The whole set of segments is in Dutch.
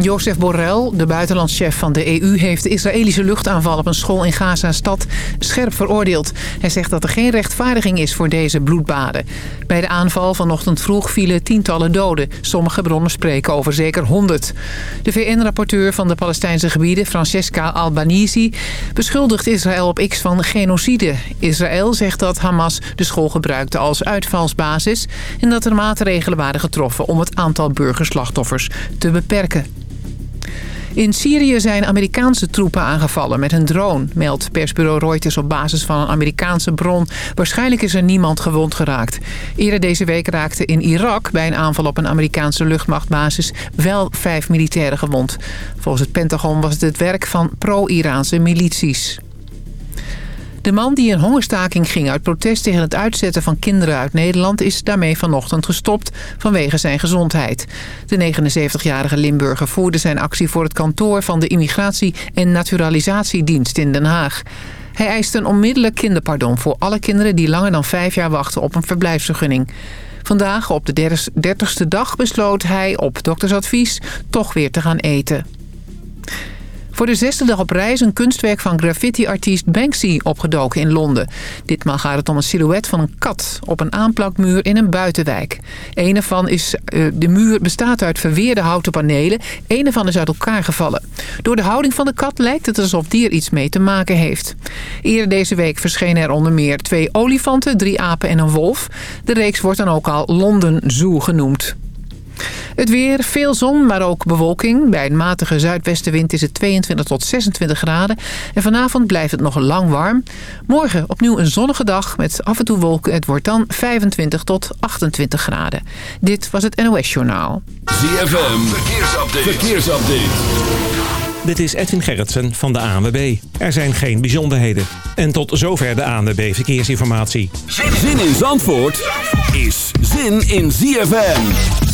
Jozef Borrell, de buitenlandschef van de EU... heeft de Israëlische luchtaanval op een school in Gaza-stad scherp veroordeeld. Hij zegt dat er geen rechtvaardiging is voor deze bloedbaden. Bij de aanval vanochtend vroeg vielen tientallen doden. Sommige bronnen spreken over zeker 100. De VN-rapporteur van de Palestijnse gebieden, Francesca Albanese... beschuldigt Israël op X van genocide. Israël zegt dat Hamas de school gebruikte als uitvalsbasis... en dat er maatregelen waren getroffen om het aantal burgerslachtoffers te beperken. In Syrië zijn Amerikaanse troepen aangevallen met een drone, meldt persbureau Reuters op basis van een Amerikaanse bron. Waarschijnlijk is er niemand gewond geraakt. Eerder deze week raakte in Irak bij een aanval op een Amerikaanse luchtmachtbasis wel vijf militairen gewond. Volgens het Pentagon was het het werk van pro-Iraanse milities. De man die in hongerstaking ging uit protest tegen het uitzetten van kinderen uit Nederland... is daarmee vanochtend gestopt vanwege zijn gezondheid. De 79-jarige Limburger voerde zijn actie voor het kantoor van de Immigratie- en Naturalisatiedienst in Den Haag. Hij eiste een onmiddellijk kinderpardon voor alle kinderen die langer dan vijf jaar wachten op een verblijfsvergunning. Vandaag, op de dertigste dag, besloot hij op doktersadvies toch weer te gaan eten. Voor de zesde dag op reis een kunstwerk van graffiti-artiest Banksy opgedoken in Londen. Ditmaal gaat het om een silhouet van een kat op een aanplakmuur in een buitenwijk. Een ervan is, uh, de muur bestaat uit verweerde houten panelen. Een ervan is uit elkaar gevallen. Door de houding van de kat lijkt het alsof die er iets mee te maken heeft. Eerder deze week verschenen er onder meer twee olifanten, drie apen en een wolf. De reeks wordt dan ook al London Zoo genoemd. Het weer, veel zon, maar ook bewolking. Bij een matige zuidwestenwind is het 22 tot 26 graden. En vanavond blijft het nog lang warm. Morgen opnieuw een zonnige dag met af en toe wolken. Het wordt dan 25 tot 28 graden. Dit was het NOS Journaal. ZFM, verkeersupdate. verkeersupdate. Dit is Edwin Gerritsen van de ANWB. Er zijn geen bijzonderheden. En tot zover de ANWB Verkeersinformatie. Zin in Zandvoort is zin in ZFM.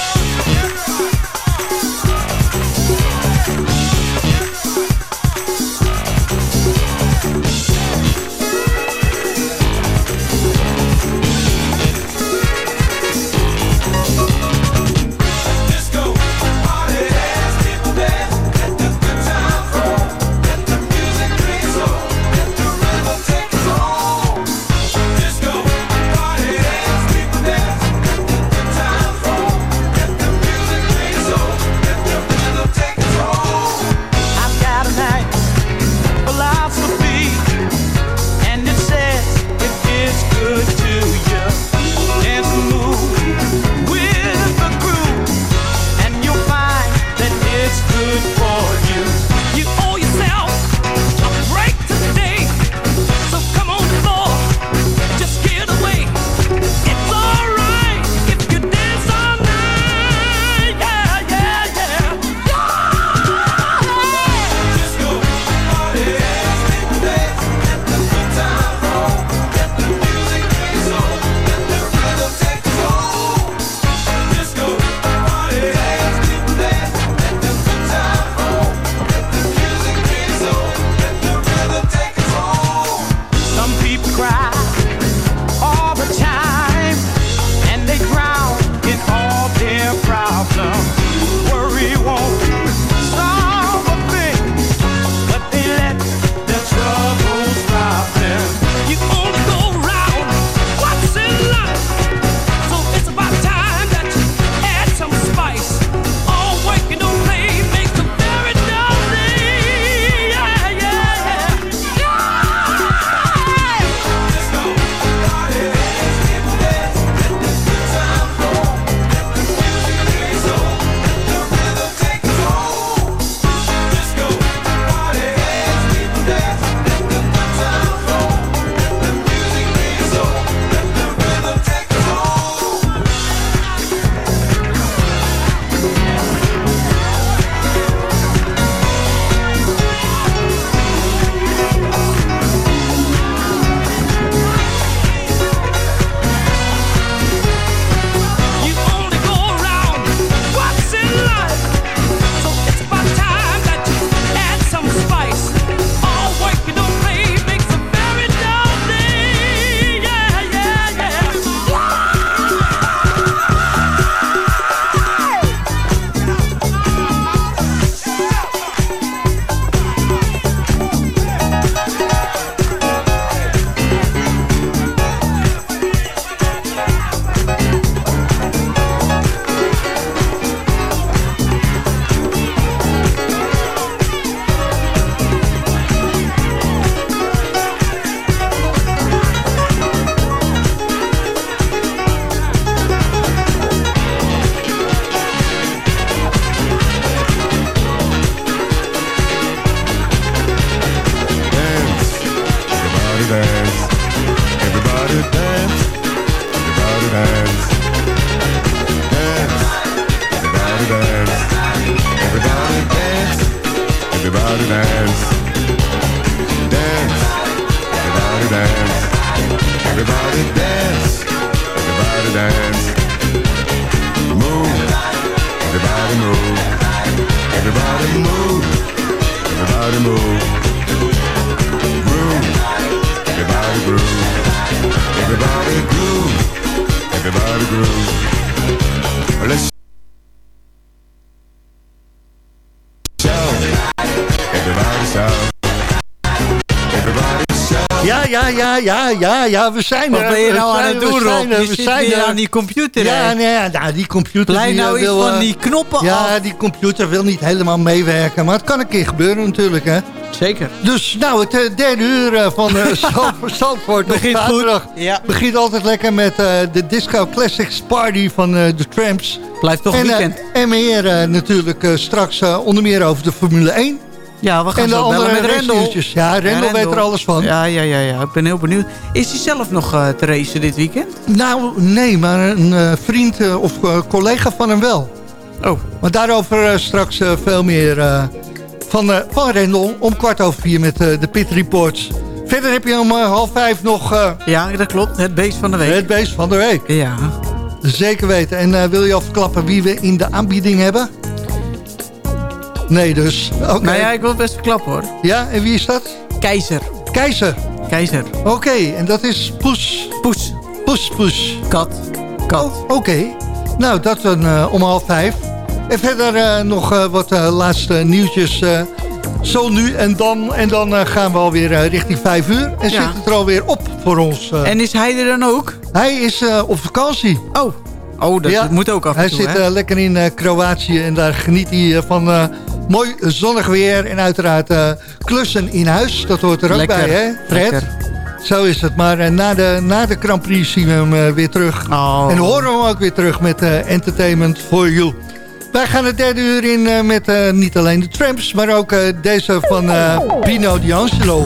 Ja, ja, ja, we zijn er. Wat ben je nou aan het doen, Rob? Je we zit zijn weer er. aan die computer, Ja, hè? nee, nou, die computer Blij die, nou eh, eens wil... van eh, die knoppen Ja, af. die computer wil niet helemaal meewerken. Maar het kan een keer gebeuren natuurlijk, hè. Zeker. Dus nou, het eh, derde uur eh, van Zandvoort, op Begint zaterdag. Ja. Begint altijd lekker met eh, de Disco Classics Party van eh, de Tramps. Blijft toch en, eh, weekend. en meer eh, natuurlijk eh, straks eh, onder meer over de Formule 1. Ja, we gaan En de zo andere met Rendel. Ja, Rendel weet er alles van. Ja, ja, ja, ja. Ik ben heel benieuwd. Is hij zelf nog eh, te racen dit weekend? Nou, nee, maar een eh, vriend eh, of collega van hem wel. Oh. Maar daarover straks veel meer van, van Rendel om kwart over vier met de Pit Reports. Verder heb je om half vijf nog Ja, dat klopt. Het beest van de week. het beest van de week. Ja. Zeker weten. En wil je al verklappen wie we in de aanbieding hebben? Nee dus. Oké. Nou ja, ik wil het best verklappen hoor. Ja, en wie is dat? Keizer. Keizer. Keizer. Oké, en dat is Poes. Poes. Poes, Poes. Kat. Kat. Oh, Oké. Nou, dat dan eh, om half vijf. En verder eh, nog eh, wat laatste nieuwtjes. zo nu en dan. En dan gaan we alweer richting vijf uur. En Ja. zit het er alweer op voor ons. En is hij er dan ook? Hij is op vakantie. Oh. Oh, dat Ja. moet ook af en Hij toe, zit lekker in Kroatië. En daar geniet hij van mooi zonnig weer. En uiteraard eh, klussen in huis. Dat hoort er ook Lekker. bij, hè Fred? Lekker. Zo is het. Maar eh, na, de, na de Grand Prix zien we hem eh, weer terug. Oh. En horen we hem ook weer terug met Entertainment for You. Wij gaan het derde uur in met niet alleen de Tramps... maar ook deze van Pino D'Angelo.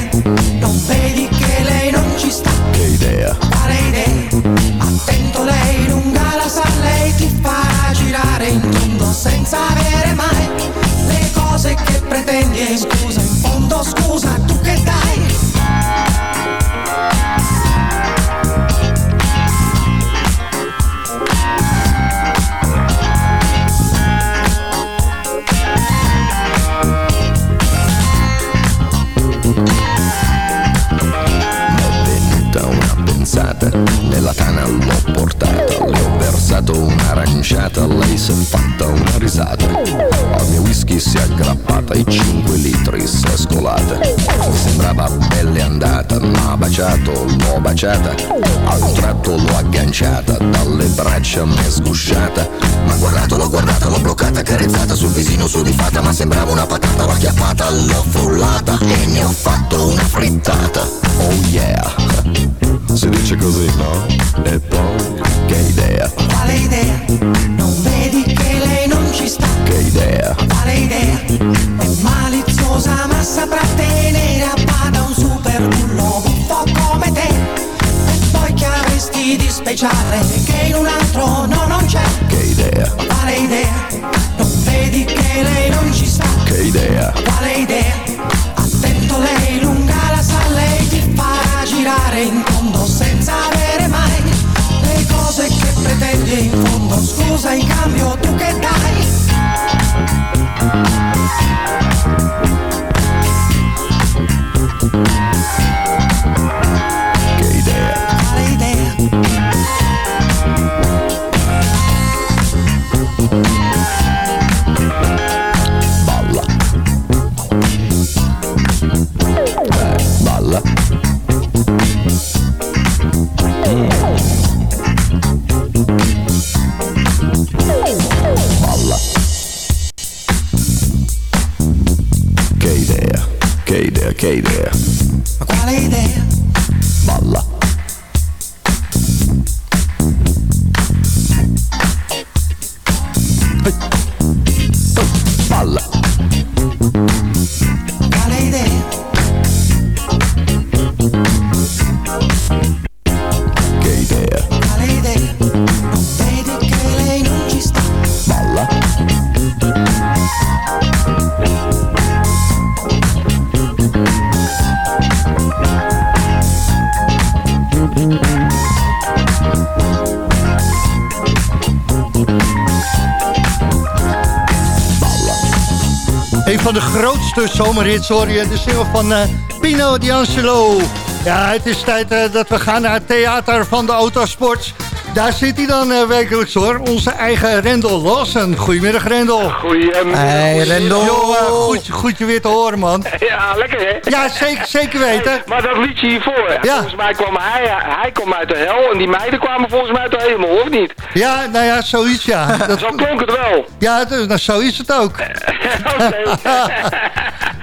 L'ho baciata, a un tratto l'ho agganciata, dalle braccia mi è sgusciata, ma guardato, l'ho guardata, l'ho bloccata, carezzata sul visino sudifata, ma sembrava una patata, l'ho acchiappata, l'ho frullata e ne ho fatto una frittata. Oh yeah, si dice così, no? E poi, che idea, Quale idea? Non vedi che lei non ci sta? che idea, Quale idea? È maliziosa ma saprà tenere speciale che in un altro no non c'è? che idea, Quale idea? Non vedi che lei non ci sta? che idea, Quale idea? Attento lei lunga la sa, lei ti farà girare in tondo senza avere mai le cose che pretendi in fondo. Scusa in cambio tu che dai? De hoor je. De single van eh, Pino D'Angelo. Ja, het is tijd eh, dat we gaan naar het theater van de autosport. Daar zit hij dan eh, wekelijks hoor. Onze eigen Rendel Lawson. Goedemiddag Rendel. Goedemiddag. Hey, Rendel. Yo, goed, goed je weer te horen man. Ja, lekker hè? Ja, zeker, zeker weten. Maar dat liedje hiervoor, Ja. volgens mij kwam hij, hij kwam uit de hel en die meiden kwamen volgens mij uit de hemel, of niet? Ja, nou ja, zoiets ja. Dat, Zo klonk het wel. ja, dus, nou, zo is het ook. Oké.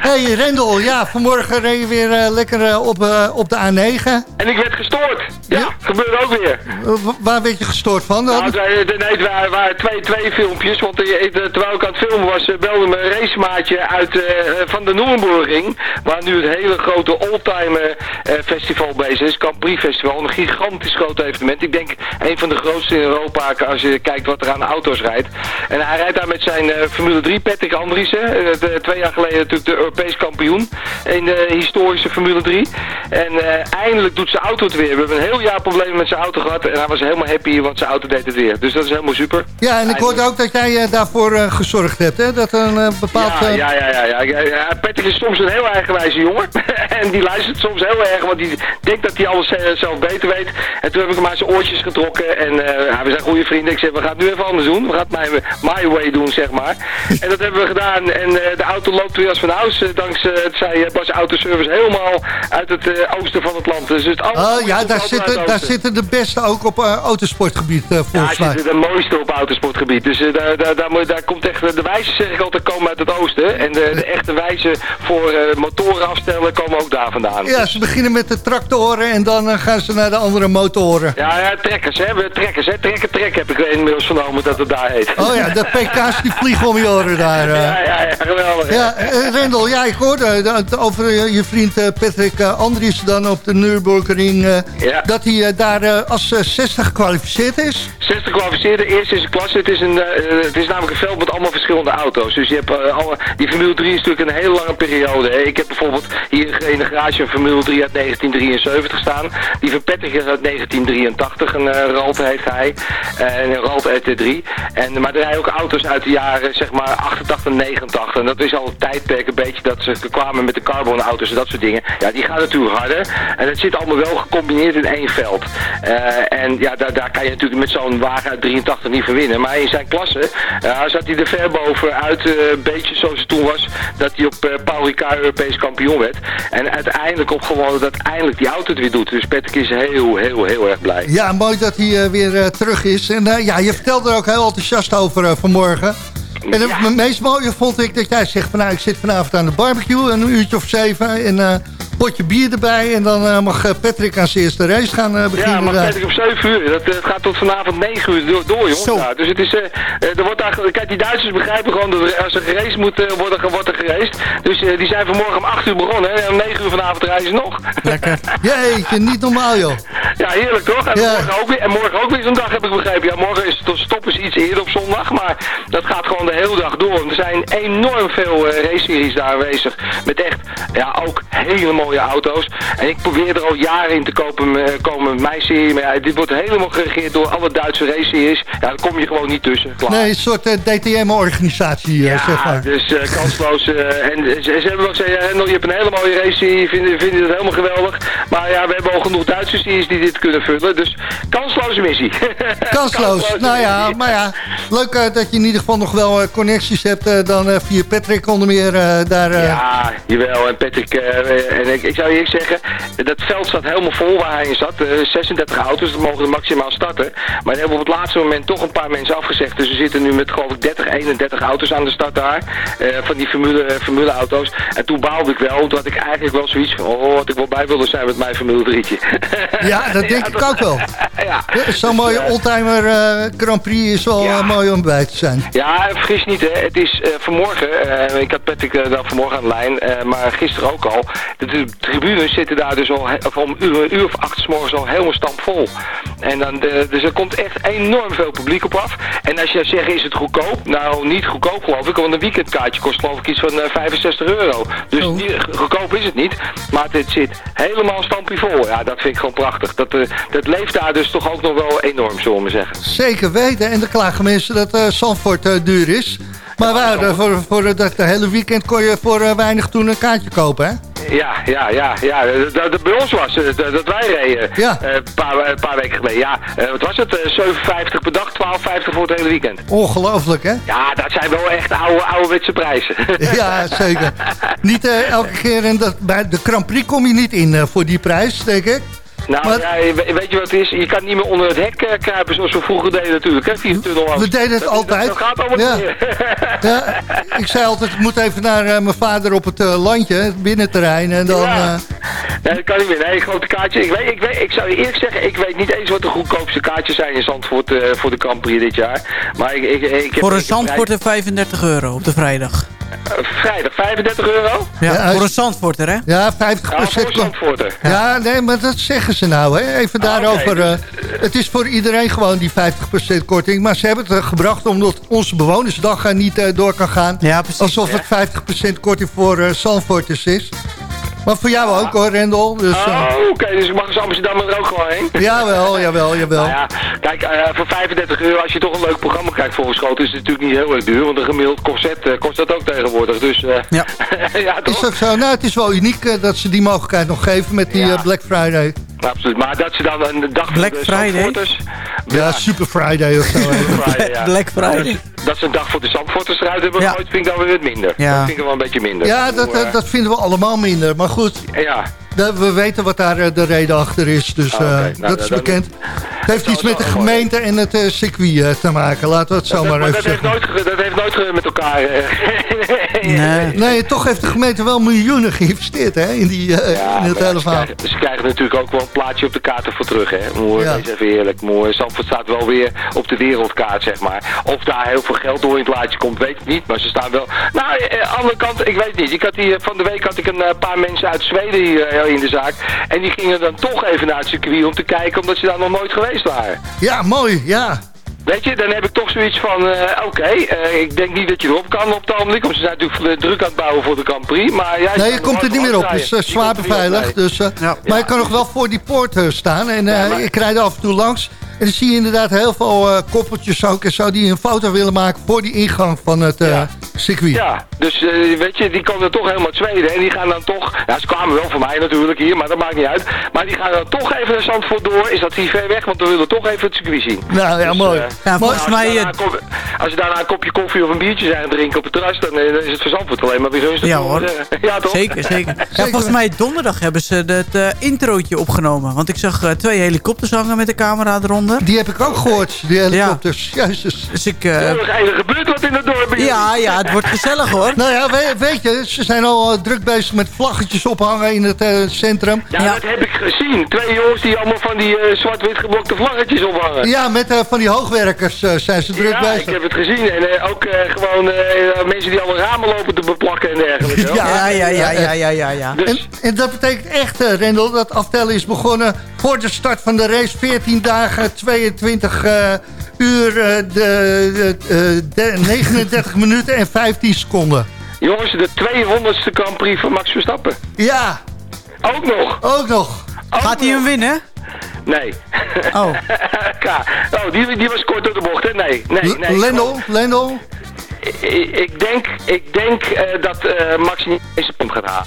Hey Rendel, ja, vanmorgen reed je weer eh, lekker eh, op, eh, op de A9. En ik werd gestoord. Ja, Ja. gebeurde ook weer. Eh, wa- waar werd je gestoord van dan? Nou, het nee, het waren, waren twee, twee filmpjes, want eh, eh, terwijl ik aan het filmen was, belde me een racemaatje uit van de Noemburging, waar nu het hele grote oldtimer festival bezig is, Prix Festival, een gigantisch groot evenement. Ik denk een van de grootste in Europa als je kijkt wat er aan auto's rijdt. En hij rijdt daar met zijn Formule 3, Patrick Andriessen, de- twee jaar geleden natuurlijk de Europees kampioen in de historische Formule 3. En eindelijk doet zijn auto het weer. We hebben een heel jaar problemen met zijn auto gehad en hij was helemaal happy, want zijn auto deed het weer. Dus dat is helemaal super. Ja, en ik hoorde ook dat jij eh, daarvoor eh, gezorgd hebt, hè? Dat een eh, bepaald... Ja, ja, ja, ja, ja. Patrick is soms een heel eigenwijze jongen. en die luistert soms heel erg, want die denkt dat hij alles zelf beter weet. En toen heb ik hem aan zijn oortjes getrokken. En we zijn goede vrienden. Ik zeg, we gaan het nu even anders doen. We gaan het my, my way doen, zeg maar. en dat hebben we gedaan. En de auto loopt weer als van huis. dankzij, het zei Bas Autoservice, helemaal uit het oosten van het land. Dus het Oh ja, daar zitten, daar zitten de beste ook op eh, autosportgebied Ja, volgens het mij. is de mooiste op autosportgebied. Dus eh, daar, daar, daar, moet- daar komt echt, de wijzen zeg ik altijd komen uit het oosten. En de, de echte wijzen voor motoren afstellen komen ook daar vandaan. Ja, ze beginnen met de tractoren en dan gaan ze naar de andere motoren. Ja, ja, trekkers, hè. We trekkers, hè. Trekken, trek heb ik inmiddels vernomen dat het daar heet. Oh ja, de PK's die vliegen om je oren daar. Ja, ja, ja, geweldig. Ja, Rendel, ja, ik hoorde over je vriend Patrick uh, Andries dan op de Nürburgring... eh, Ja. dat hij eh, daar eh, als eh, 60 gekwalificeerd is. 60 gekwalificeerde, eerst in zijn klasse. Het is, een, het is namelijk een veld met allemaal verschillende auto's. Dus je hebt eh, alle, die Formule 3 is natuurlijk een hele lange periode. Hè. Ik heb bijvoorbeeld hier in de garage een Formule 3 uit 1973 staan. Die Patrick is uit 1983. Een uh, Ralt heeft hij. En een Ralt RT3. En, maar er rijden ook auto's uit de jaren zeg maar 88 en 89. En dat is al een tijdperk een beetje dat ze kwamen met de carbon auto's en dat soort dingen. Ja, die gaan natuurlijk harder. En het zit allemaal wel gecombineerd in één veld. Eh, en ja, daar, daar kan je natuurlijk met zo'n wagen uit 83 niet van winnen. Maar in zijn klasse ja, zat hij er ver bovenuit, eh, een beetje zoals het toen was, dat hij op eh, Paul Ricard Europees kampioen werd. En uiteindelijk op gewoon dat eindelijk die auto het weer doet. Dus Patrick is heel, heel, heel erg blij. Ja, mooi dat hij eh, weer eh, terug is. En eh, ja, je vertelde er ook heel enthousiast over eh, vanmorgen. En het Ja. meest mooie vond ik dat jij zegt van nou, ik zit vanavond aan de barbecue, een uurtje of zeven. En eh potje bier erbij. En dan eh, mag eh, Patrick aan zijn eerste race gaan eh, beginnen. Ja, maar. Patrick op 7 uur. Dat, gaat tot vanavond 9 uur door, door jongens. Dus het is, er wordt daar, kijk, die Duitsers begrijpen gewoon dat er, als er geraced moet worden, wordt er geraced. Dus die zijn vanmorgen om 8 uur begonnen. hè, En om 9 uur vanavond ze nog. Lekker. Jeetje, niet normaal joh. Ja, heerlijk toch? En, Ja. morgen, ook weer, en morgen ook weer zo'n dag heb ik begrepen. Ja, morgen is het stoppen ze iets eerder op zondag, maar dat gaat gewoon de hele dag door. Er zijn enorm veel eh race-series daar aanwezig. Met echt, ja, ook hele mooie auto's. En ik probeer er al jaren in te kopen, eh, komen met mijn serie. Maar ja, dit wordt helemaal geregeerd door alle Duitse race-series. Ja, daar kom je gewoon niet tussen. Klaar. Nee, een soort eh, DTM-organisatie, Ja, zeg maar. dus eh, kansloos. eh, en ze, ze hebben wel gezegd, ja, je hebt een hele mooie race serie, vinden, vinden het helemaal geweldig. Maar ja, we hebben al genoeg Duitse series die dit kunnen vullen. Dus kansloze missie. Kansloos. Nou ja, maar ja, leuk eh, dat je in ieder geval nog wel eh, connecties hebt. eh, dan eh, via Patrick onder meer eh, daar. eh, Ja, jawel. En Patrick, eh, en ik, ik zou eerlijk zeggen, dat veld staat helemaal vol waar hij in zat. Eh, 36 auto's, dat mogen er maximaal starten. Maar die hebben op het laatste moment toch een paar mensen afgezegd. Dus we zitten nu met geloof ik 30, 31 auto's aan de start daar. eh, van die formule, formule auto's. En toen baalde ik wel, had ik eigenlijk wel zoiets van, oh, wat ik wel bij wilde zijn met mijn Formule 3'tje. Ja, dat denk ik ook wel. ja. Zo'n mooie oldtimer eh, Grand Prix is wel Ja. eh, mooi om bij te zijn. Ja, vergis niet, hè. het is eh, vanmorgen, eh, ik had Patrick dan vanmorgen aan de lijn, eh, maar gisteren ook al. De, de tribunes zitten daar dus al om een uur, uur of acht 's morgens al helemaal stampvol. En dan, de, dus er komt echt enorm veel publiek op af. En als je zegt, is het goedkoop? Nou, niet goedkoop geloof ik, want een weekendkaartje kost geloof ik iets van eh, 65 euro. Dus Oh. niet, goedkoop is het niet, maar het zit helemaal stampie vol. Ja, dat vind ik gewoon prachtig. Dat, eh, dat leeft daar dus toch ook nog wel enorm, zullen we maar zeggen. Zeker weten. En dan klagen mensen dat eh Zandvoort eh, duur is. Maar waar, eh, voor, voor dat hele weekend kon je voor eh, weinig toen een kaartje kopen, hè? Ja, ja, ja, ja. Dat, dat bij ons was, eh, dat, dat wij reden. Ja. eh, Een paar, een paar weken geleden. Ja, eh, wat was het? Eh, 7,50 per dag, 12,50 voor het hele weekend. Ongelooflijk, hè? Ja, dat zijn wel echt oude, ouderwetse prijzen. Ja, zeker. Niet eh, elke keer, en dat, bij de Grand Prix kom je niet in eh, voor die prijs, denk ik. Nou, Wat? ja, we- weet je wat het is? Je kan niet meer onder het hek eh, kruipen zoals we vroeger deden natuurlijk, hè? Via de tunnel langs. We deden het Dat- altijd. Dat, dat gaat allemaal Ja. niet meer. Ja, ik zei altijd, ik moet even naar eh, mijn vader op het eh, landje, het binnenterrein. En dan, Ja. eh, Nee, dat kan niet meer. Nee, grote kaartje. Ik, weet, ik, weet, ik zou je eerlijk zeggen, ik weet niet eens wat de goedkoopste kaartjes zijn in Zandvoort eh, voor de Prix dit jaar. Maar ik, ik, ik heb, Voor een ik heb Zandvoorter 35 euro op de vrijdag. Vrij- vrijdag 35 euro? Ja, Ja, voor een Zandvoorter, hè? ja, 50% Ja, voor een Zandvoorter. Ja, nee, maar dat zeggen ze nou. Hè. Even Ah, daarover. oké. eh, het is voor iedereen gewoon die 50% korting. Maar ze hebben het eh, gebracht omdat onze bewonersdag er niet eh, door kan gaan. Ja, precies. Alsof het 50% korting voor eh Zandvoorters is. Maar voor jou ook hoor, Rendel. Dus, eh, Oh, oké, dus ik mag als Amsterdam er ook gewoon heen. jawel, jawel, jawel. Nou ja, kijk, eh, voor 35 euro, als je toch een leuk programma krijgt voor geschoten, is het natuurlijk niet heel erg duur. Want een gemiddeld corset eh, kost dat ook tegenwoordig. Dus eh, Ja. ja, Is toch? dat zo? Nou, het is wel uniek eh, dat ze die mogelijkheid nog geven met die Ja. eh, Black Friday. Absoluut. Maar dat ze dan een dag Black voor de Friday? Zandvoorters... Ja, Super Friday of zo. ja. Black Friday. Dat, dat ze een dag voor de Zandvoorters eruit hebben Ja. gegooid, vind ik dan weer wat minder. Ja. Dat vind ik wel een beetje minder. ja, dat, eh, dat vinden we allemaal minder. Maar goed, Ja, we weten wat daar eh, de reden achter is. Dus Ah, eh, Nou, dat is bekend. Het heeft iets met de gemeente en het eh, circuit te maken. Laten we het zo dat, maar maar even dat, heeft nooit, ge- dat heeft nooit ge- met elkaar... Nee. Nee, toch heeft de gemeente wel miljoenen geïnvesteerd hè, in, die, eh, Ja, in het hele ze, verhaal. krijgen, ze krijgen natuurlijk ook wel een plaatje op de kaart ervoor terug, hè. Mooi, Ja. even eerlijk. Mooi. Zandvoort staat wel weer op de wereldkaart, zeg maar. Of daar heel veel geld door in het plaatje komt, weet ik niet. Maar ze staan wel... Nou, aan de andere kant, ik weet niet. Ik had hier, van de week had ik een paar mensen uit Zweden hier eh, in de zaak. En die gingen dan toch even naar het circuit om te kijken, omdat ze daar nog nooit geweest waren. Ja, mooi, ja. Weet je, dan heb ik toch zoiets van, eh, oké, eh, ik denk niet dat je erop kan op het ogenblik. Want ze zijn natuurlijk eh, druk aan het bouwen voor de Grand Prix. Maar jij Nee, je komt er niet meer op. Het is eh, zwaar beveiligd. Dus, eh, Ja. Maar je kan nog wel voor die poort eh, staan. En eh, Ja, maar- ik rijd er af en toe langs. En dan zie je inderdaad heel veel eh, koppeltjes ook en zo... die een foto willen maken voor die ingang van het eh, Ja. circuit. Ja, dus eh, weet je, die komen toch helemaal Zweden. En die gaan dan toch, ja ze kwamen wel voor mij natuurlijk hier, maar dat maakt niet uit. Maar die gaan dan toch even naar Zandvoort door. Is dat hier ver weg, want we willen toch even het circuit zien. Nou ja, Dus, mooi. Ja, volgens Nou, als, mij... je daarna een kop- als je daarna een kopje koffie of een biertje zijn drinken op het terras, dan, dan is het voor Zandvoort alleen maar weer rustig. Ja, hoor. zeggen. Ja, toch? Zeker, zeker. Ja, volgens mij donderdag hebben ze het eh, introotje opgenomen. Want ik zag twee helikopters hangen met de camera eronder. Die heb ik ook gehoord, die helikopters. Jezus. Dus ik... eh, Er gebeurt wat in het dorp. ja, ja, het wordt gezellig hoor. Nou ja, we- weet je, ze zijn al eh, druk bezig met vlaggetjes ophangen in het eh, centrum. Ja, Ja. dat heb ik gezien. Twee jongens die allemaal van die zwart-wit geblokte vlaggetjes ophangen. Ja, met van die hoogwerkers zijn ze druk ja, bezig. ik heb het gezien. En ook gewoon eh, mensen die alle ramen lopen te beplakken en dergelijke. Ja. Ja, ja, ja, ja, ja, ja. ja. En, Dus, en dat betekent echt, Rendel, dat aftellen is begonnen voor de start van de race. 14 dagen, 22 eh, uur, eh, de, de, eh, de 39 minuten en 15 seconden. jongens, de 200ste Grand Prix van Max Verstappen. Ja, Ook nog. ook nog. Ook Gaat hij hem winnen? Nee. Oh. Oh, die, die was kort door de bocht, hè? Nee, nee, nee. Lendel, Lendel. Ik, ik denk, ik denk eh, dat eh, Max niet eens een punt gaat halen.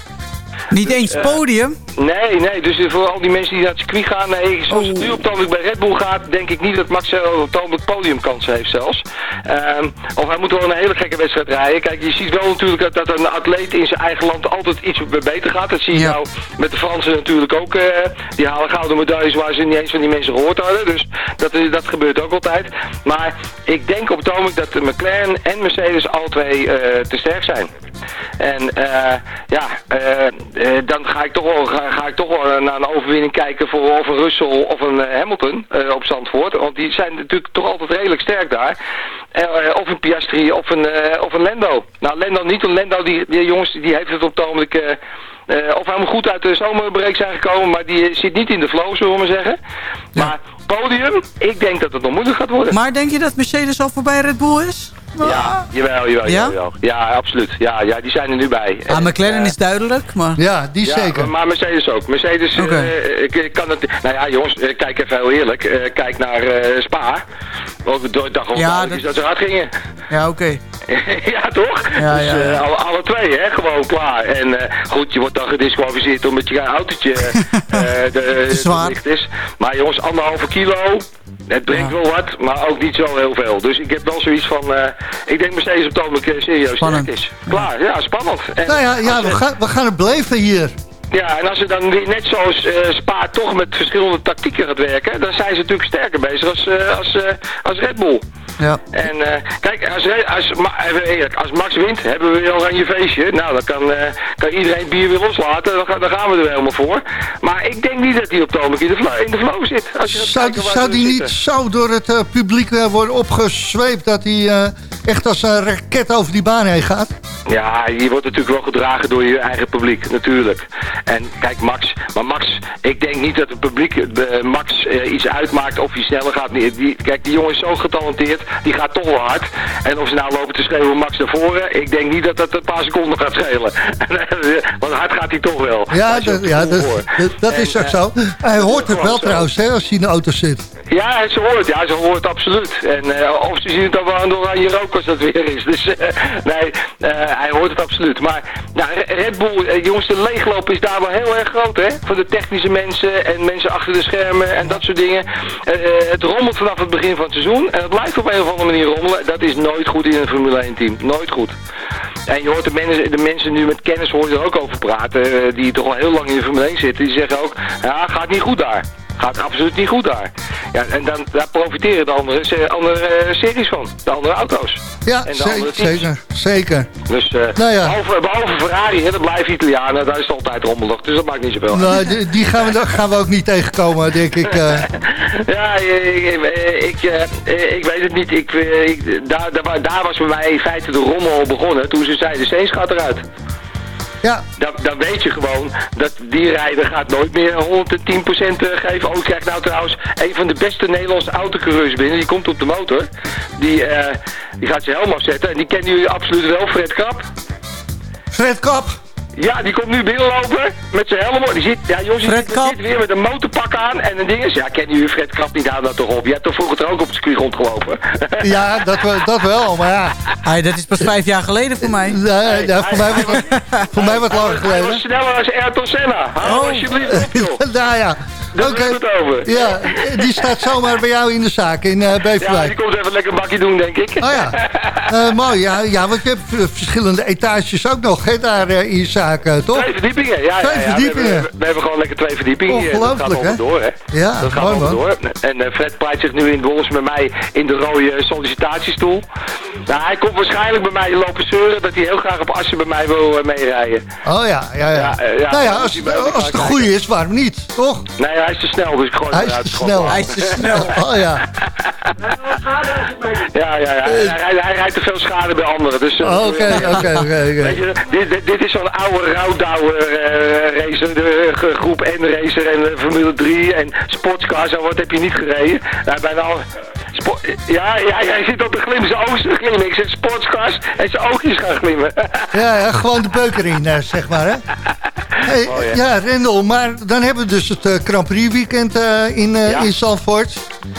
Niet eens podium? Nee, nee. Dus voor al die mensen die naar het circuit gaan, nee, zoals het Oh. nu op het bij Red Bull gaat, denk ik niet dat Max eh, op het ogenblik podiumkans heeft zelfs. Ehm, of hij moet wel een hele gekke wedstrijd rijden. Kijk, je ziet wel natuurlijk dat, dat een atleet in zijn eigen land altijd iets beter gaat. Dat zie je Ja. nou met de Fransen natuurlijk ook. eh, die halen gouden medailles waar ze niet eens van die mensen gehoord hadden. Dus dat, dat gebeurt ook altijd. Maar ik denk op het dat de McLaren en Mercedes alle twee eh, te sterk zijn. En eh, ja, eh, eh, dan ga ik toch wel, ga, ga ik toch wel naar een overwinning kijken voor of een Russell of een Hamilton op Zandvoort. Want die zijn natuurlijk toch altijd redelijk sterk daar. Of een Piastri of een, of een Lendo. Nou, Lendo niet, want Lendo, die, die jongens, die heeft het op het ogenblik... eh, of hij moet goed uit de zomerbreak zijn gekomen, maar die zit niet in de flow, zullen we maar zeggen. Maar podium, ik denk dat het nog moeilijk gaat worden. Maar denk je dat Mercedes al voorbij Red Bull is? Ja, jawel, jawel, Ja? jawel. Ja, absoluut. Ja, ja, die zijn er nu bij. Ah, En, McLaren eh, is duidelijk, maar... Ja, die ja, zeker. Maar, Mercedes ook. Mercedes, Oké. eh, ik, ik kan het... Nou ja, jongens, eh, kijk even heel eerlijk. eh, kijk naar eh, Spa. Ook door dag of Ja, dat- dat... ze hard gingen. Ja, oké. ja, toch? Ja, dus ja, ja. eh, alle, alle twee, hè, gewoon klaar. En eh, goed, je wordt dan gedisqualificeerd omdat je autootje eh, de, Te zwaar. is. Maar jongens, anderhalve kilo, het brengt Ja. wel wat, maar ook niet zo heel veel. Dus ik heb wel zoiets van, eh, ik denk Mercedes op het ogenblik eh, serieus Spannend. is. Klaar, ja, spannend. En Nou ja, ja we, gaan, we gaan het beleven hier. ja, en als ze dan net zoals eh Spa toch met verschillende tactieken gaat werken, dan zijn ze natuurlijk sterker bezig als, als, als Red Bull. Ja. En eh, kijk, als, als, even eerlijk, als Max wint, hebben we weer een oranje feestje. Nou, dan kan, eh, kan iedereen bier weer loslaten, dan, dan gaan we er helemaal voor. Maar ik denk niet dat hij op het ogenblik in in de flow zit. Als je Zou, zou die niet zo door het eh, publiek worden opgezweept... dat hij echt als een raket over die baan heen gaat? Ja, je wordt natuurlijk wel gedragen door je eigen publiek, natuurlijk. En kijk, Max, maar Max, ik denk niet dat het publiek Max iets uitmaakt of hij sneller gaat. Die, kijk, die jongen is zo getalenteerd, die gaat toch wel hard. En of ze nou lopen te schreeuwen Max naar voren, ik denk niet dat dat een paar seconden gaat schelen. Want hard gaat hij toch wel. Ja, dat, ja, dat, dat, dat En, is ook eh, zo. Hij hoort het wel zo. trouwens, hè, als hij in de auto zit. Ja, ze hoort, ja, ze hoort absoluut. En eh, of ze zien het dan wel aan de oranje rook als dat weer is. Dus eh, nee, hij hoort het absoluut. Maar nou, Re- Red Bull, jongens, de leegloop is daar wel heel erg groot, hè? Voor de technische mensen en mensen achter de schermen en dat soort dingen. Het rommelt vanaf het begin van het seizoen. En het blijft op een of andere manier rommelen. Dat is nooit goed in een Formule 1 team. Nooit goed. En je hoort de mensen, de mensen nu met kennis hoor je er ook over praten, eh, die toch al heel lang in de Formule 1 zitten. Die zeggen ook, ja, gaat niet goed daar. Gaat absoluut niet goed daar. Ja, en dan, daar profiteren de andere, andere eh, series van. De andere auto's. Ja, En de ze- andere teams. zeker. Zeker. Dus eh, Nou ja. behalve, behalve Ferrari, hè, dat blijven Italianen, daar is het altijd rommelig. Dus dat maakt niet zoveel. uit. Nou, die, die gaan, we, gaan we ook niet tegenkomen, denk ik. eh. Ja, ik, ik, ik, weet het niet. Ik, ik, daar, daar, daar was bij mij in feite de rommel begonnen toen ze zeiden, Steens gaat eruit. Ja, Dan, dan weet je gewoon dat die rijder gaat nooit meer 110% geven. Oh, ik krijg nou trouwens een van de beste Nederlandse autocoureurs binnen. Die komt op de motor. Die, eh, die gaat zijn helm afzetten. En die kennen jullie absoluut wel, Fred Krap. Fred Kap. Ja, die komt nu binnenlopen met zijn helm. op. Die zit, ja jongens, die Fred zit, weer met een motorpak aan en een ding is. Ja, kennen jullie Fred Krap niet? Hou dat toch op. Je hebt toch vroeger ook op het circuit rondgelopen? Ja, dat, wel- dat wel, maar ja. Hey, dat is pas vijf jaar geleden voor mij. Nee, ja, voor, mij hij- wat, voor mij wat langer Hij was geleden. sneller als Ayrton Senna. Hou Oh. alsjeblieft op, joh. nou ja, Daar hebben we het over. Ja, die staat zomaar bij jou in de zaak in eh Ja, die Beverwijk. komt even lekker een bakje doen, denk ik. Oh ja, Eh, mooi. Ja, ja, want je hebt verschillende etages ook nog hè, daar eh, in je zaak, toch? Twee verdiepingen, ja. Twee ja, ja. verdiepingen. We, hebben, we hebben gewoon lekker twee verdiepingen. Ongelooflijk, Dat gaat hè? allemaal door, hè? Ja, dat gaat mooi, allemaal door. En Fred praat zich nu in bos met mij in de rode sollicitatiestoel. Nou, hij komt waarschijnlijk bij mij lopen zeuren dat hij heel graag op Assen bij mij wil meerijden. Oh ja, ja, ja. Ja, ja, nou ja, als, bij als het een goede is, waarom niet, toch? Nee, hij is te snel, dus ik gooi Hij hem is eruit. te snel. Hij is te snel. Oh ja. Ja, ja, ja. Hij, hij, hij rijdt te veel schade bij anderen. Dus, eh, Oh, Oké, oké, oké. dit, is zo'n oude rouwdouwer eh racer, de eh, groep N racer en Formule 3 en sportscar, zo wat heb je niet gereden. Nou, bijna al, ja, ja, hij zit op de glim, zijn oogjes te glimmen. Ik zeg sportscars en zijn oogjes gaan glimmen. Ja, ja, gewoon de beuker in, eh, zeg maar, hè? Hey, Mooi, hè? ja, Rendel, maar dan hebben we dus het eh, Grand Prix weekend eh, in, Ja. in Zandvoort.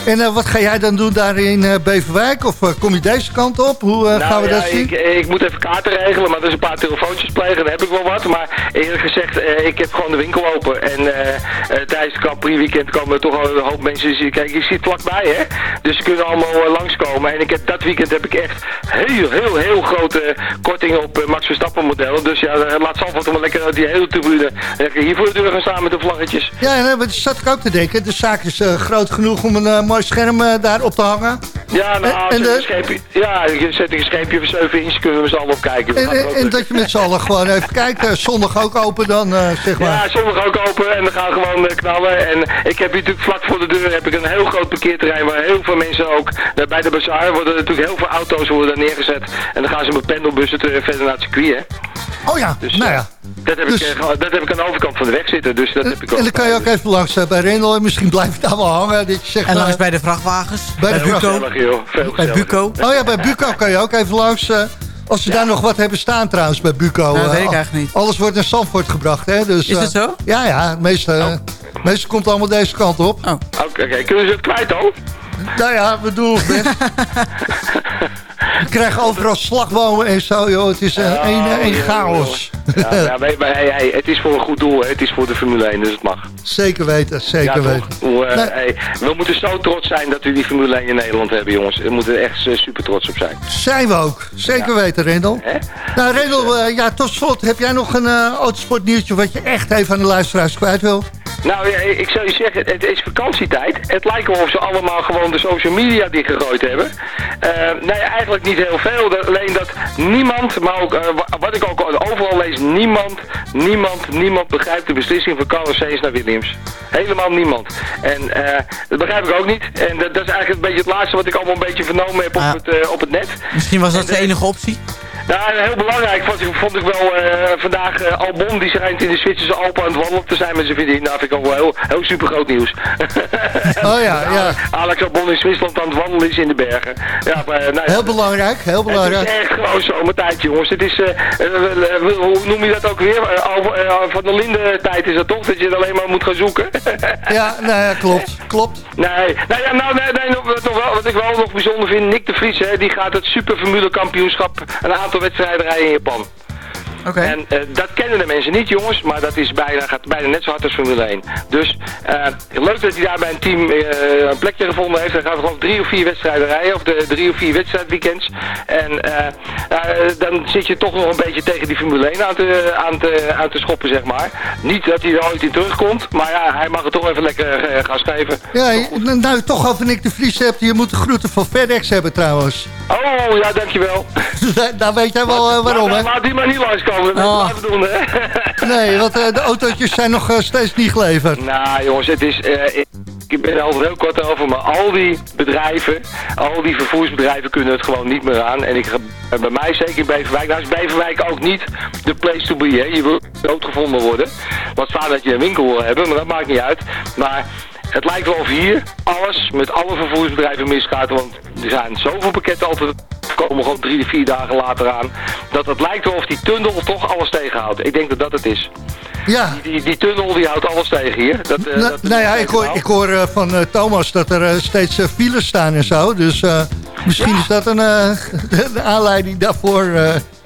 En wat ga jij dan doen daar in Beverwijk? Of kom je deze kant op? Hoe Nou gaan we ja, dat zien? Ik, ik moet even kaarten regelen, maar er is een paar telefoontjes plegen, dan heb ik wel wat. Maar eerlijk gezegd, ik heb gewoon de winkel open. En tijdens het Grand Prix weekend komen er toch al een hoop mensen. Kijk, je ziet vlakbij, hè. Dus kunnen allemaal eh, langskomen. En ik heb, dat weekend heb ik echt heel, heel, heel grote kortingen op eh, Max Verstappen modellen. Dus ja, eh, laat Zandvoort maar lekker uit die hele tribune lekker hier voor de deur gaan staan met de vlaggetjes. Ja, en, eh, dat zat ik ook te denken. De zaak is eh, groot genoeg om een eh, mooi scherm eh, daar op te hangen. Ja, nou, En- en de- een scheepje, ja, je zet een scheepje van 7 inch, kunnen we z'n allen op kijken. En, en, dat je met z'n allen gewoon even kijkt. eh, zondag ook open dan, eh, zeg maar. Ja, zondag ook open en dan gaan we gewoon eh, knallen. En ik heb hier natuurlijk vlak voor de deur heb ik een heel groot parkeerterrein waar heel veel mensen ook eh, bij de bazaar worden natuurlijk heel veel auto's worden daar neergezet. En dan gaan ze met pendelbussen te- verder naar het circuit. Hè. Oh ja, Dus, nou eh, ja. Dat heb, Dus- ik, eh, gewoon- dat heb ik aan de overkant van de weg zitten. Dus dat heb ik ook. En dan kan je ook even langs eh, bij Rendel. En misschien blijft het daar wel hangen. Dat je zegt, En langs eh, bij de vrachtwagens. bij de Buco. Bij gezellig. Buco. Oh ja, bij Buco kan je ook even langs. eh, als ze daar nog wat hebben staan trouwens bij Buco. Nou, dat eh, weet ik al- eigenlijk niet. Alles wordt naar Zandvoort gebracht. Hè? Dus, Is eh, dat zo? Ja, ja. Het meeste, eh, het meeste komt allemaal deze kant op. Oh. Oké, kunnen ze het kwijt dan? Nou ja, we doen ons best. We krijgen overal slagbomen en zo, joh. Het is één eh, chaos. Ja, ja, maar, maar hey, hey, het is voor een goed doel. Het is voor de Formule 1, dus het mag. Zeker weten, zeker ja, weten. Hoe, eh, Nee. hey, we moeten zo trots zijn dat we die Formule 1 in Nederland hebben, jongens. We moeten er echt eh, super trots op zijn. Zijn we ook. Zeker weten, Rendel. Nou, Rendel, eh, ja, tot slot. Heb jij nog een autosportnieuwtje wat je echt even aan de luisteraars kwijt wil? Nou, ja, ik zou je zeggen, het is vakantietijd. Het lijkt wel of ze allemaal gewoon de social media dichtgegooid hebben. Eh nee, eigenlijk niet heel veel. Alleen dat niemand, maar ook eh, wa- wat ik ook overal lees, niemand, niemand, niemand begrijpt de beslissing van Carlos Sainz naar Williams. Helemaal niemand. En eh, dat begrijp ik ook niet. En dat, dat is eigenlijk een beetje het laatste wat ik allemaal een beetje vernomen heb op, het, op het net. Misschien was dat de enige optie. Ja, heel belangrijk vond ik, vond ik wel eh, vandaag eh, Albon, die schijnt in de Zwitserse Alpen aan het wandelen te zijn met zijn vriendin. Nou, vind ik ook wel heel, heel super groot nieuws. Oh ja, ja. Alex Albon in Zwitserland aan het wandelen is in de bergen. Ja, maar, nou, ja, Heel belangrijk, heel het belangrijk. is echt gewoon zomertijd, jongens. Het is, eh, eh, eh, hoe noem je dat ook weer? Eh, eh, van de linde tijd is dat toch? Dat je het alleen maar moet gaan zoeken. Ja, nou ja, klopt, klopt. Nee, nou ja, nou, nee, nee, nog, nog wel, wat ik wel nog bijzonder vind, Nick de Vries, hè, die gaat het Super Formule kampioenschap een aantal wedstrijden rijden in Japan. En eh, dat kennen de mensen niet, jongens, maar dat is bijna, gaat bijna net zo hard als Formule 1. Dus eh, leuk dat hij daar bij een team eh, een plekje gevonden heeft. Hij gaat geloof ik drie of vier wedstrijden rijden, of de drie of vier wedstrijdweekends. En dan zit je toch nog een beetje tegen die Formule 1 aan te, aan te, aan te schoppen, zeg maar. Niet dat hij er ooit in terugkomt, maar ja, hij mag het toch even lekker gas geven. Ja, nou het toch over Nick de Vries hebt, je moet de groeten van FedEx hebben trouwens. Oh, ja, dankjewel. Daar- Daar weet jij wel waarom, hè? Laat, laat die maar niet langskomen, dat Oh. doen, hè. Nee, want eh, de autootjes zijn nog eh, steeds niet geleverd. Nou jongens, het is, eh, ik, ben er altijd heel kort over, maar al die bedrijven, al die vervoersbedrijven kunnen het gewoon niet meer aan. En ik, bij mij zeker in Beverwijk, nou is Beverwijk ook niet de place to be, hè. Je wil doodgevonden worden. Wat vaak dat je een winkel wil hebben, maar dat maakt niet uit. Maar het lijkt wel of hier alles met alle vervoersbedrijven misgaat, want er zijn zoveel pakketten altijd komen gewoon drie, vier dagen later aan. Dat het lijkt wel of die tunnel toch alles tegenhoudt. Ik denk dat dat het is. Ja, Die, die tunnel die houdt alles tegen hier. Dat, eh, nou, dat- nou ja, ik hoor, ik hoor eh, van eh, Thomas dat er steeds files staan en zo. Dus misschien is dat een, de aanleiding daarvoor.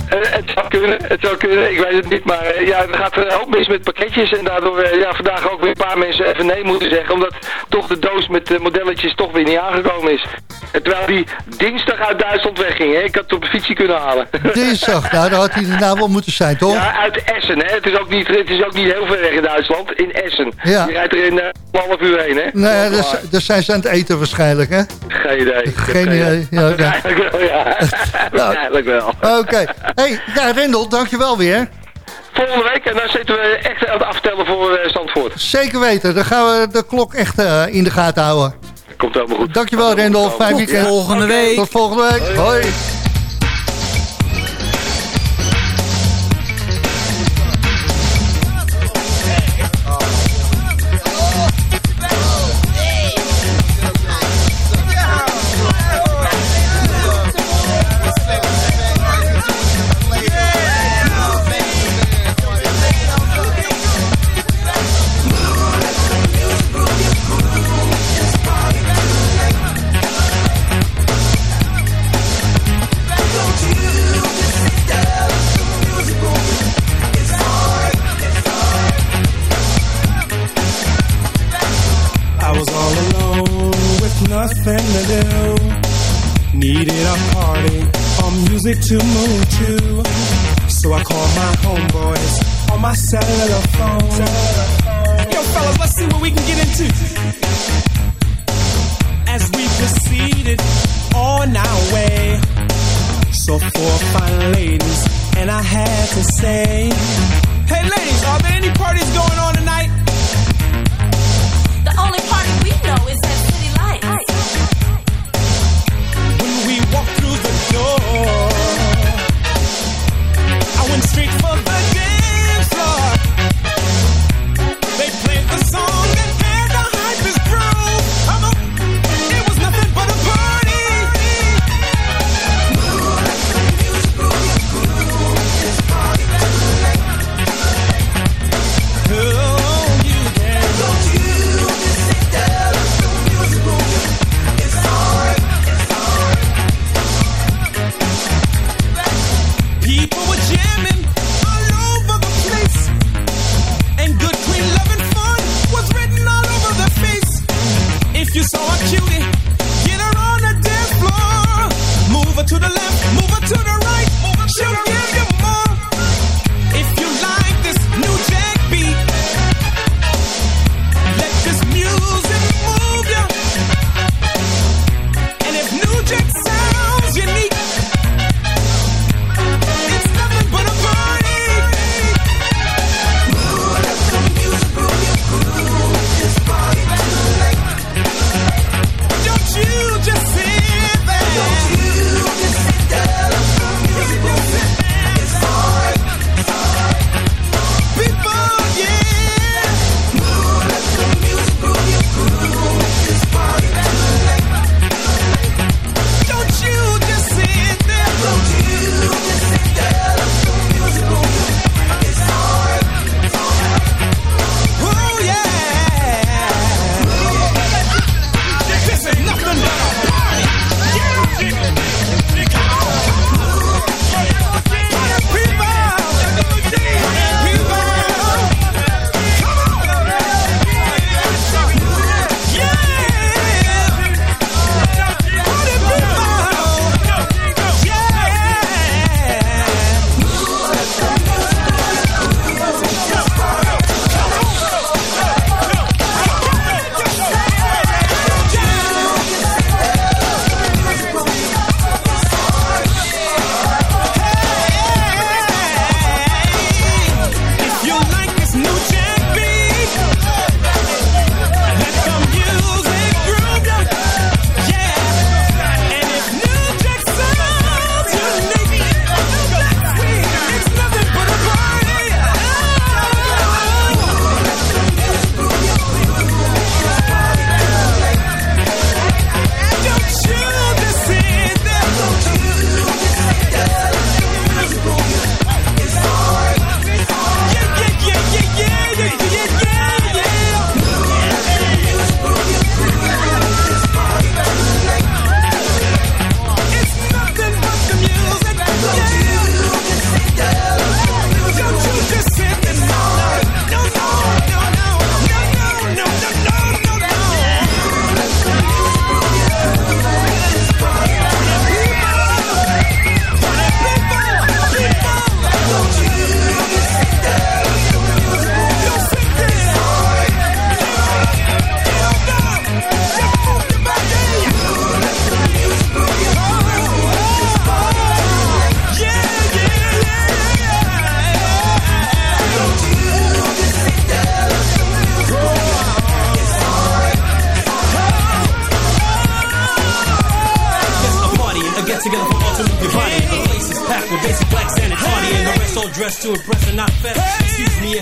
Eh, het zou kunnen, het zou kunnen, ik weet het niet. Maar eh, ja, er gaat een hoop mis met pakketjes. En daardoor eh, ja, vandaag ook weer een paar mensen even nee moeten zeggen. Omdat toch de doos met modelletjes toch weer niet aangekomen is. Terwijl die dinsdag uit Duitsland wegging. Hè? Ik had het op de fietsje kunnen halen. Dinsdag, nou daar had hij de wel moeten zijn, toch? Ja, uit Essen. Hè? Het, is ook niet, het is ook niet heel ver weg in Duitsland. In Essen. Ja. Je rijdt er in... 12 uur heen, hè? Nee, dus, dus zijn ze aan het eten waarschijnlijk, hè? Geen idee. Geen idee. Ja, wel, ja. Nou. Eigenlijk wel. Oké. Okay. hey, ja, Rendel, dankjewel weer. Volgende week, en dan zitten we echt aan het aftellen voor eh, Zandvoort. Zeker weten, dan gaan we de klok echt eh, in de gaten houden. Komt helemaal goed. Dankjewel, Rendel. Fijn weekend. Volgende week. Tot volgende week. Hoi.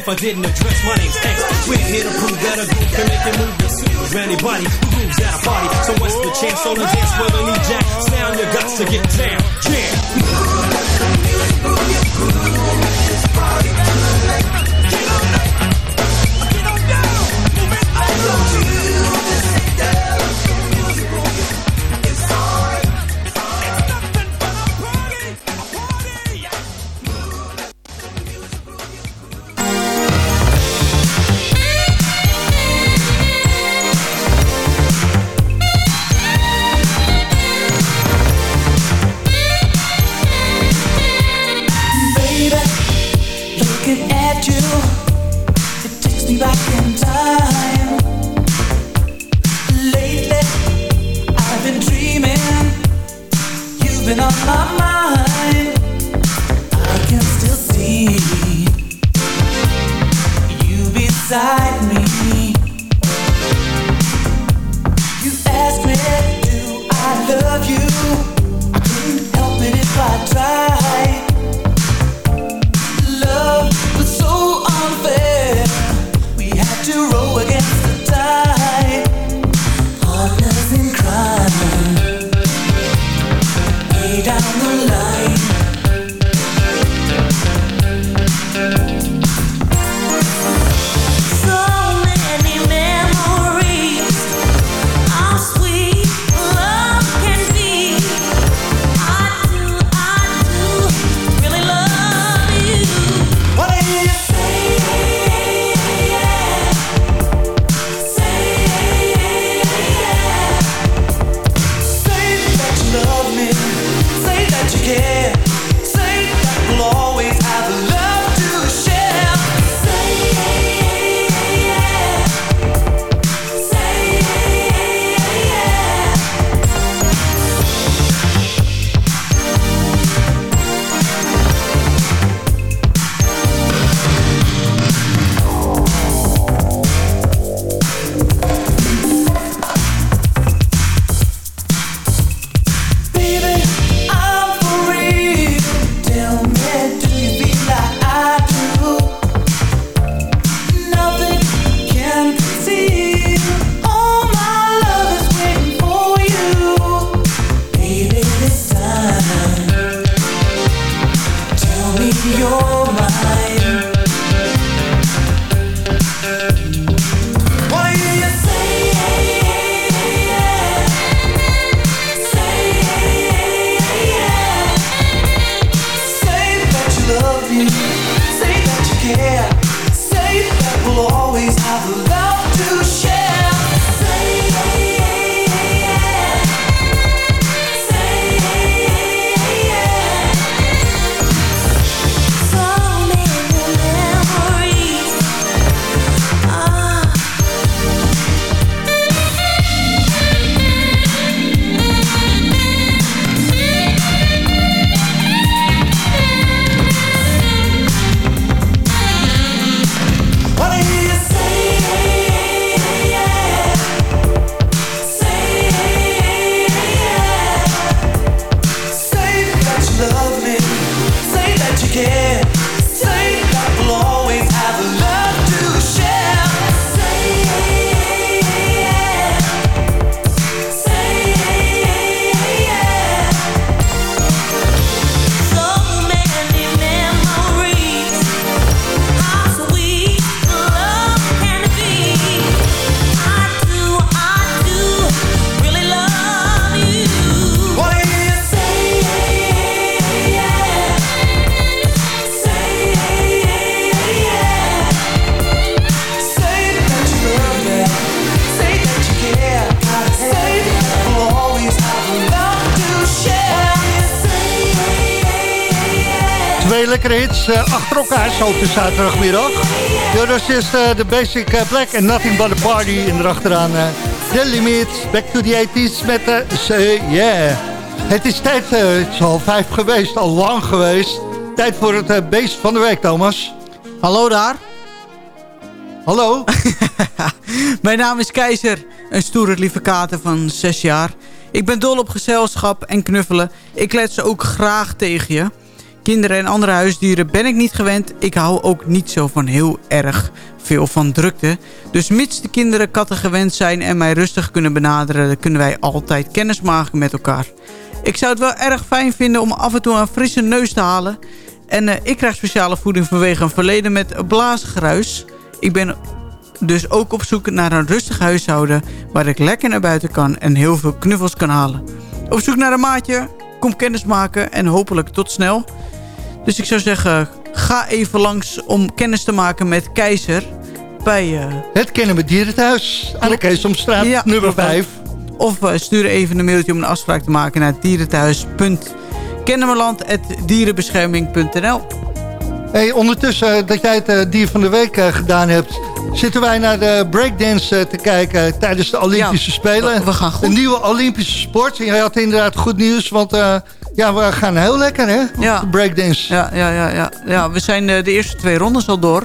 if I didn't address my name's X. We're here to prove that a group can make it move as soon as anybody who moves at a party. So what's the chance on the dance floor to need jack? Sound your guts to get down, jam. Eh, achter elkaar zo op de zaterdagmiddag. Ja, dat is eh, de Basic eh, Black en Nothing But A Party. En erachteraan eh The Limit, Back to the 80s met de Say Yeah. Het is tijd, eh, het is al vijf geweest, al lang geweest. Tijd voor het eh, beest van de week, Thomas. Hallo daar. Hallo. Mijn naam is Keizer, een stoere lieve kater van 6 jaar. Ik ben dol op gezelschap en knuffelen. Ik klets ook graag tegen je. Kinderen en andere huisdieren ben ik niet gewend. Ik hou ook niet zo van heel erg veel van drukte. Dus mits de kinderen katten gewend zijn en mij rustig kunnen benaderen... kunnen wij altijd kennis maken met elkaar. Ik zou het wel erg fijn vinden om af en toe een frisse neus te halen. En eh, ik krijg speciale voeding vanwege een verleden met blaasgruis. Ik ben dus ook op zoek naar een rustig huishouden... waar ik lekker naar buiten kan en heel veel knuffels kan halen. Op zoek naar een maatje, kom kennis maken en hopelijk tot snel. Dus ik zou zeggen, ga even langs om kennis te maken met Keizer... bij... eh, Het Kennen met Dierenthuis aan de Keesomstraat, Ja, nummer klopt. 5. Of eh, stuur even een mailtje om een afspraak te maken naar dierenthuis.kennemerland.dierenbescherming.nl Hey, ondertussen eh, dat jij het eh, dier van de week eh, gedaan hebt... zitten wij naar de breakdance eh, te kijken tijdens de Olympische Ja, Spelen. we- we gaan goed. Een nieuwe Olympische sport. En jij had inderdaad goed nieuws, want eh, ja, we gaan heel lekker hè, Ja. breakdance. Ja, ja, ja, ja. ja we zijn eh, de eerste twee rondes al door.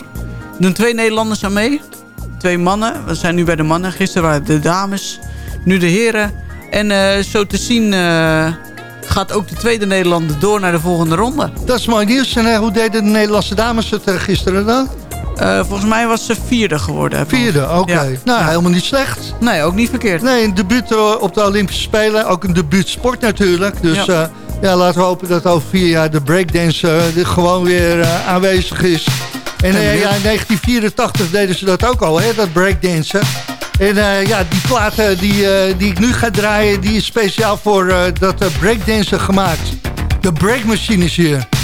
Doen twee Nederlanders aan mee. Twee mannen. We zijn nu bij de mannen. Gisteren waren het de dames. Nu de heren. En eh, zo te zien eh, gaat ook de tweede Nederlander door naar de volgende ronde. Dat is mooi nieuws. En hoe deden de Nederlandse dames het gisteren dan? Volgens mij was ze vierde geworden. Vierde, oké. Ja. Nou, Ja. helemaal niet slecht. Nee, ook niet verkeerd. Nee, een debuut op de Olympische Spelen. Ook een debuutsport natuurlijk. Dus Ja. Ja, laten we hopen dat over vier jaar de breakdance eh, gewoon weer eh, aanwezig is. En eh, ja, in 1984 deden ze dat ook al, hè, dat breakdansen. En ja, die platen die, die ik nu ga draaien, die is speciaal voor dat breakdansen gemaakt. De breakmachine is hier.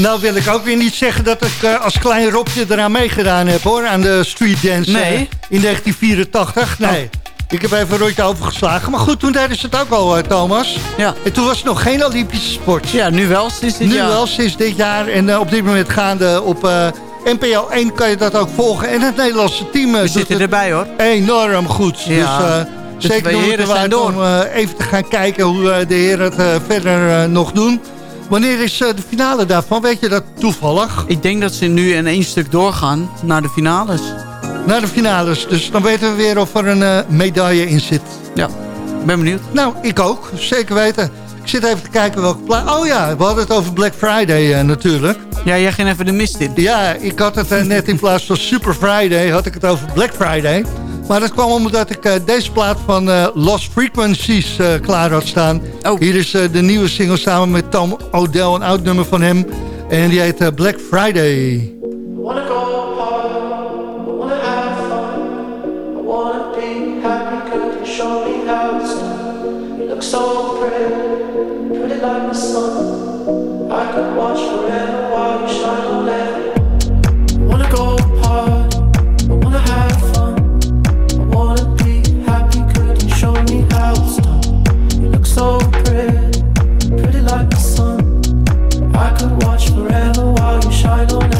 Nou wil ik ook weer niet zeggen dat ik eh, als klein Robje eraan meegedaan heb hoor. Aan de street dance eh, in 1984. Nee. Ik heb even rondje overgeslagen. Maar goed, toen deden ze het ook al, eh, Thomas. Ja. En toen was het nog geen Olympische sport. Ja, nu wel sinds dit nu jaar. wel, sinds dit jaar. En op dit moment gaande op eh, NPO 1 kan je dat ook volgen. En het Nederlandse team We zitten het erbij hoor. enorm goed. Ja. Dus, zeker de heren zijn om door. eh, even te gaan kijken hoe de heren het verder nog doen. Wanneer is eh, de finale daarvan? Weet je dat toevallig? Ik denk dat ze nu in één stuk doorgaan naar de finales. Naar de finales. Dus dan weten we weer of er een eh, medaille in zit. Ja, ben benieuwd. Nou, ik ook. Zeker weten. Ik zit even te kijken welke plaats... Oh ja, we hadden het over Black Friday eh, natuurlijk. Ja, jij ging even de mist in. Ja, ik had het net in plaats van Super Friday... had ik het over Black Friday. Maar dat kwam omdat ik eh, deze plaat van eh, Lost Frequencies eh, klaar had staan. Oh. Hier is eh, de nieuwe single samen met Tom O'Dell, een oud nummer van hem. En die heet Black Friday. wanna go hard, I wanna have fun, I wanna be happy, could you show me how it's done? You look so pretty, pretty like the sun. I could watch forever while you shine while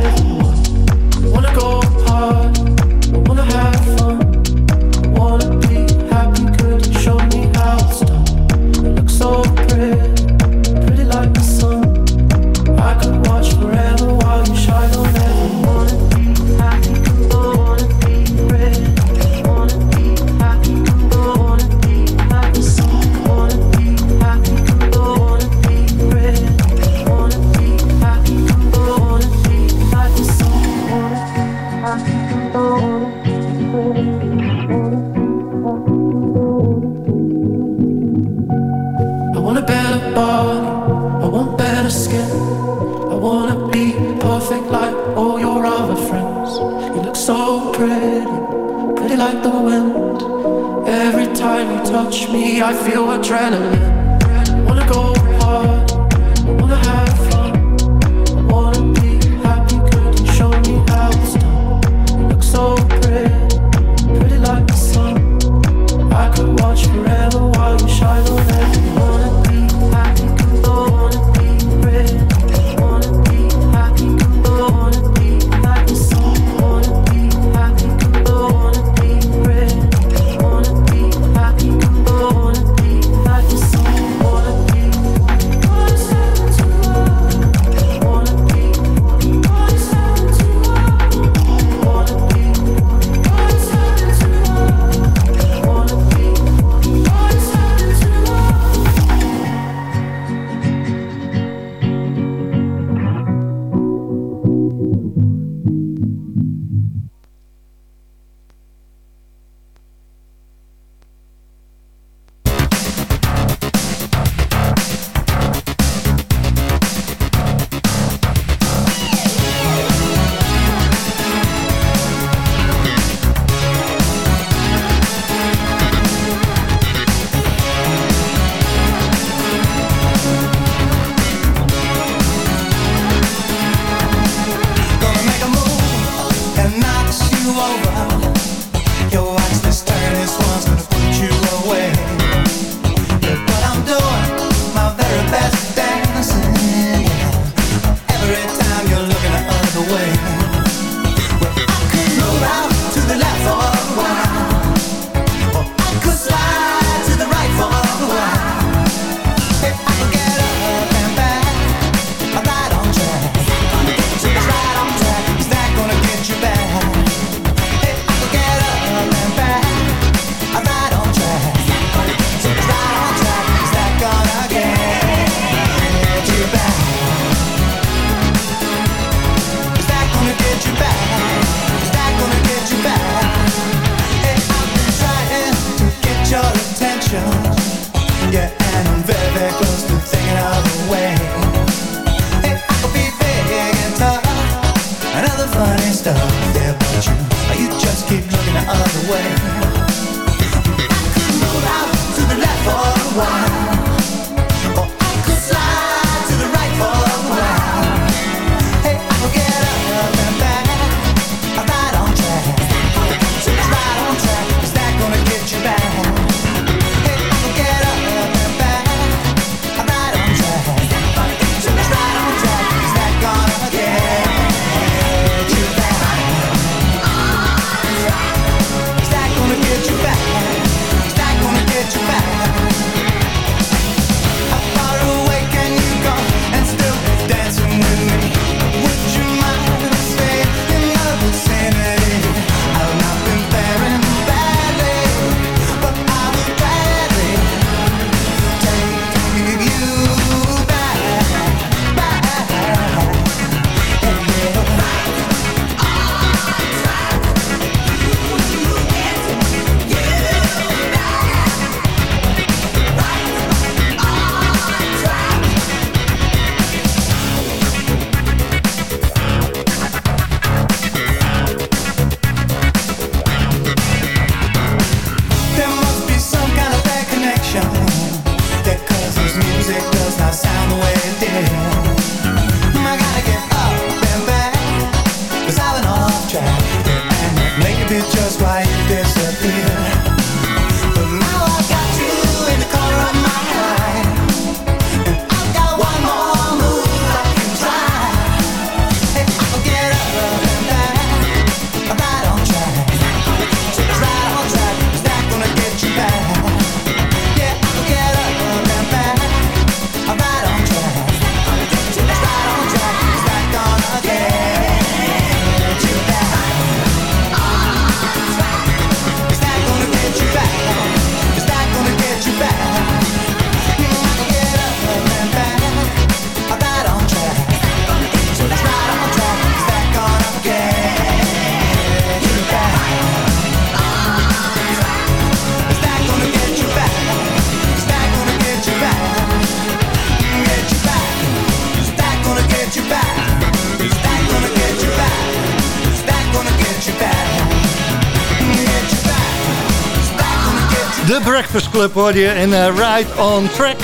Breakfast Club hoor je en eh, Ride on Track.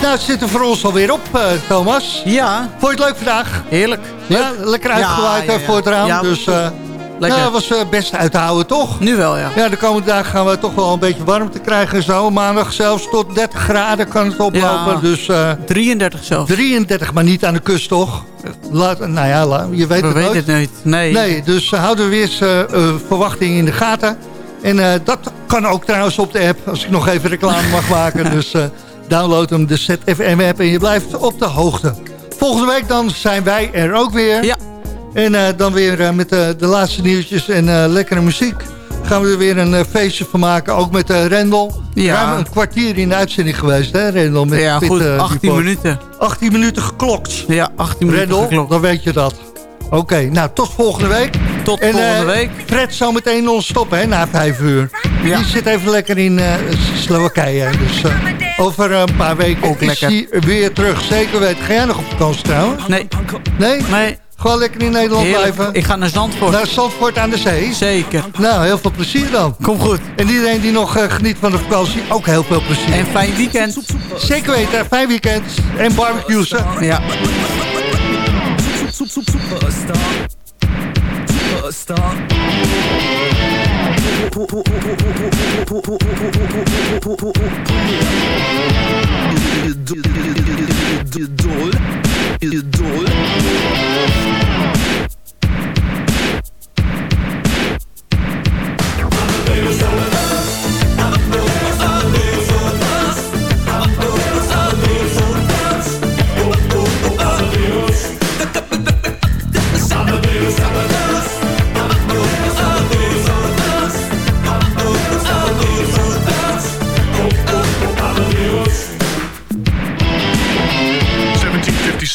Nou, het zit er voor ons alweer op, eh, Thomas. Ja. Vond je het leuk vandaag? Heerlijk. Ja, lekker uitgewaaid Ja, ja, eh, voor het raam. ja. dus Lekker. nou, was best uit te houden, toch? Nu wel, ja. Ja, de komende dagen gaan we toch wel een beetje warmte krijgen en zo. Maandag zelfs tot 30 graden kan het oplopen. Ja. Dus eh 33 zelfs. 33, maar niet aan de kust, toch? Laat, nou ja, je weet We het weten het niet. Nee. Nee, dus uh, houden we weer eens eh, verwachtingen in de gaten. En eh, dat kan ook trouwens op de app, als ik nog even reclame mag maken. Dus eh, download hem, de ZFM-app, en je blijft op de hoogte. Volgende week dan zijn wij er ook weer. Ja. En eh, dan weer met de, de laatste nieuwtjes en lekkere muziek. Gaan we er weer een feestje van maken, ook met Rendel. Ja. Ruim een kwartier in de uitzending geweest, hè Rendel? Met Ja, Pit, goed. eh, 18 Report. minuten. 18 minuten geklokt. Ja, 18 minuten Rendel, geklopt. dan weet je dat. Oké, nou tot volgende week. Tot En, volgende eh, week. Fred zometeen non-stop, hè, na vijf uur. Ja. Die zit even lekker in eh, Slowakije. Dus eh, over een paar weken Ook is hij weer terug. Zeker weten. Ga jij nog op vakantie trouwens? Nee. Nee? Nee. Gewoon lekker in Nederland Heerlijk. blijven? Ik ga naar Zandvoort. Naar Zandvoort aan de zee? Zeker. Nou, heel veel plezier dan. Kom goed. En iedereen die nog geniet van de vakantie, ook heel veel plezier. En fijn weekend. Zeker weten, fijn weekend. En barbecues. Soep, soep, superstar. Superstar.